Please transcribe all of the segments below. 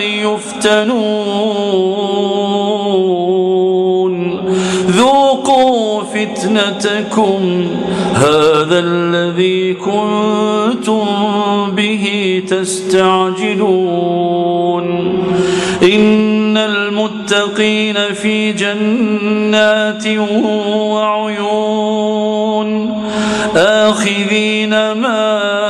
يفتنون. ذوقوا فتنتكم. هذا الذي كنتم به تستعجلون. إن المتقين في جنات وعيون. آخذين ما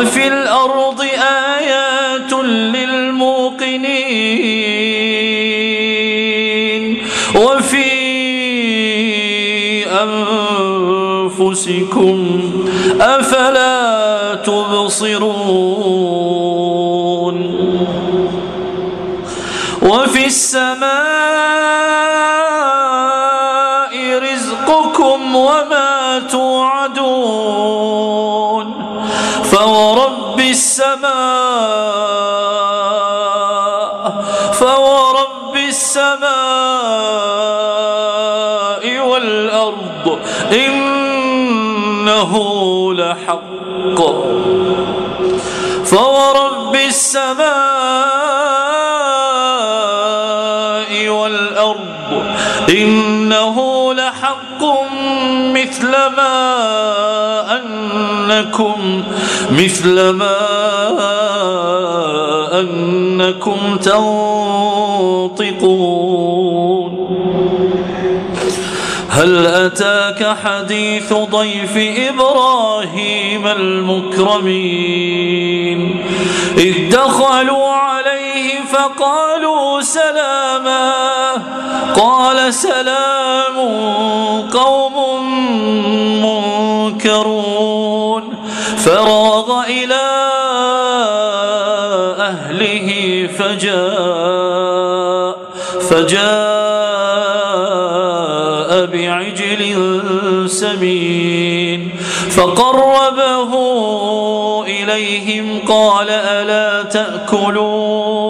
وفي الأرض آيات للموقنين وفي أنفسكم أفلا تبصرون وما توعدون فورب السماء فورب السماء والأرض إنه لحق فورب السماء والأرض إنه مثل ما أنكم مثل ما أنكم تنطقون. هل أتاك حديث ضيف إبراهيم المكرمين؟ إذ دخلوا عليه فقالوا سلاما. قال سلام قوم منكرون. فراغ إلى أهله فجاء فجاء بعجل سمين. فقربه إليهم قال ألا تأكلون.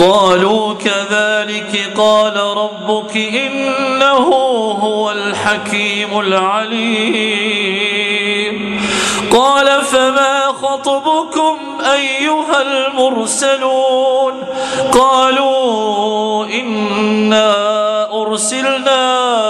قالوا كذلك قال ربك إنه هو الحكيم العليم. قال فما خطبكم أيها المرسلون؟ قالوا إنا أرسلنا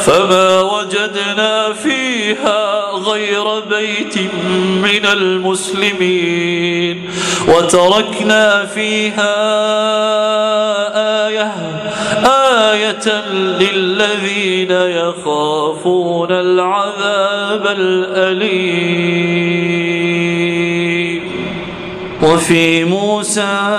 فما وجدنا فيها غير بيت من المسلمين وتركنا فيها آية آية للذين يخافون العذاب الأليم. وفي موسى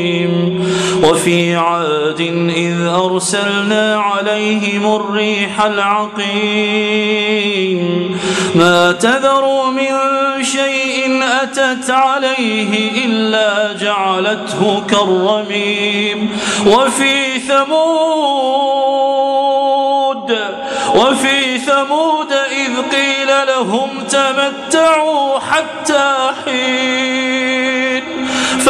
وفي عاد إذ أرسلنا عليهم الريح العقيم. ما تذر من شيء أتت عليه إلا جعلته كالرميم. وفي ثمود وفي ثمود إذ قيل لهم تمتعوا حتى حين.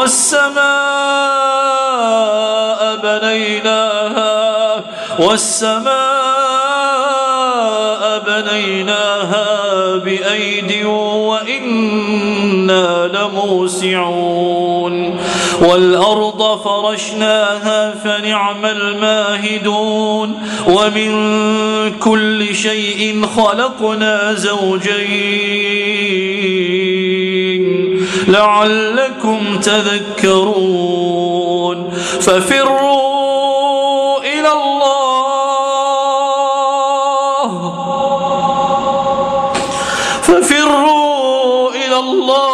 والسماء بنيناها والسماء بنيناها بأيد وإنا لموسعون. والأرض فرشناها فنعم الماهدون. ومن كل شيء خلقنا زوجين. لعلكم تذكرون ففروا إلى الله ففروا إلى الله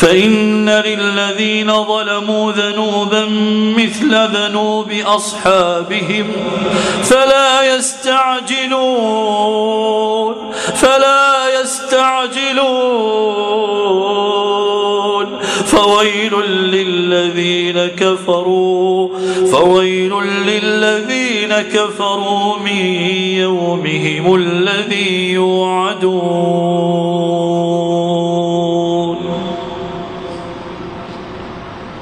فإن للذين ظلموا ذنوبا مثل ذنوب أصحابهم فلا يستعجلون فلا يستعجلون. فويل للذين كفروا فويل للذين كفروا من يومهم الذي يوعدون.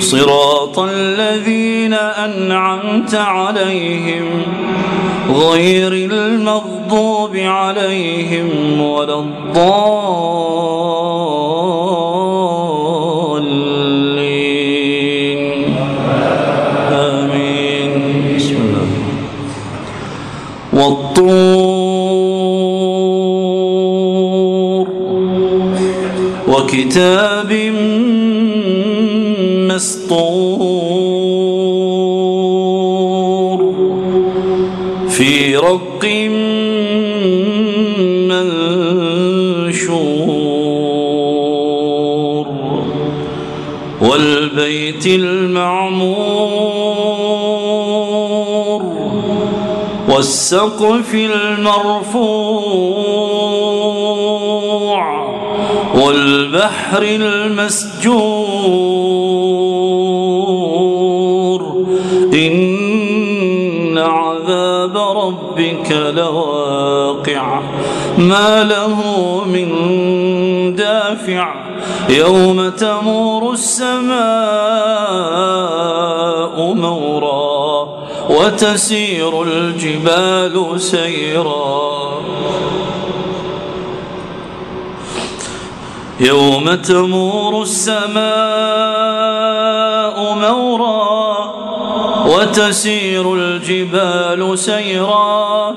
صراط الذين أنعمت عليهم غير المغضوب عليهم ولا الضالين. آمين. والطور. وكتاب منشور والبيت المعمور والسقف المرفوع والبحر المسجور إن عذاب ربك لواقع ما له من دافع يوم تمور السماء مورا وتسير الجبال سيرا. يوم تمور السماء مورا وتسير الجبال سيرا.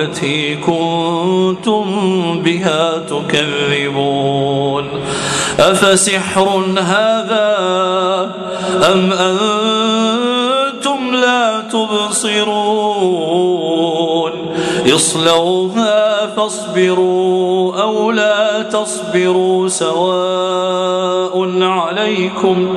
التي كنتم بها تكذبون. أفسحر هذا أم أنتم لا تبصرون؟ اصلوها فاصبروا أو لا تصبروا سواء عليكم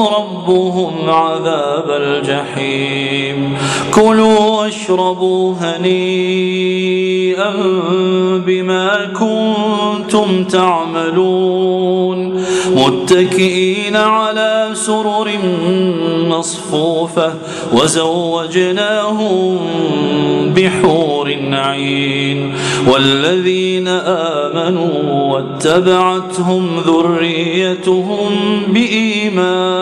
ربهم عذاب الجحيم. كلوا واشربوا هنيئا بما كنتم تعملون. متكئين على سرر مصفوفة وزوجناهم بحور عين. والذين آمنوا واتبعتهم ذريتهم بإيمان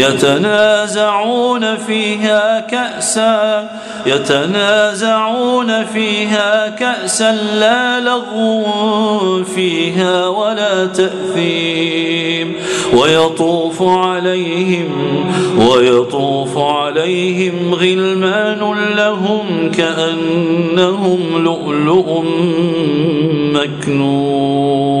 يتنازعون فيها كأسا يتنازعون فيها كأسا لا لغو فيها ولا تأثيم. ويطوف عليهم ويطوف عليهم غلمان لهم كأنهم لؤلؤ مكنون.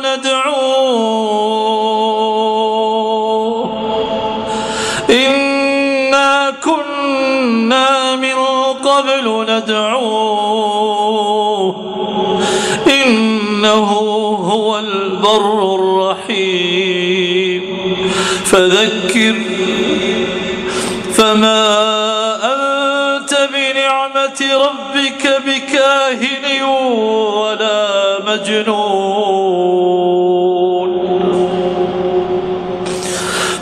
ندعوه إنا كنا من قبل ندعوه إنه هو البر الرحيم. فذكر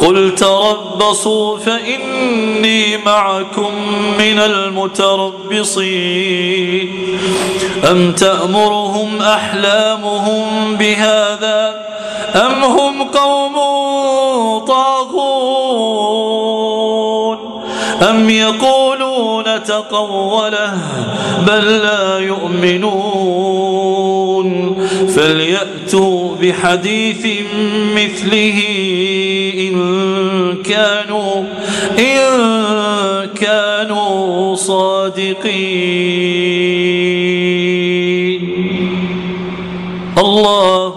قل تربصوا فإني معكم من المتربصين. أم تأمرهم أحلامهم بهذا أم هم قوم طاغون؟ أم يقولون تقوله بل لا يؤمنون؟ فليأتوا بحديث مثله إن كانوا إن كانوا صادقين. الله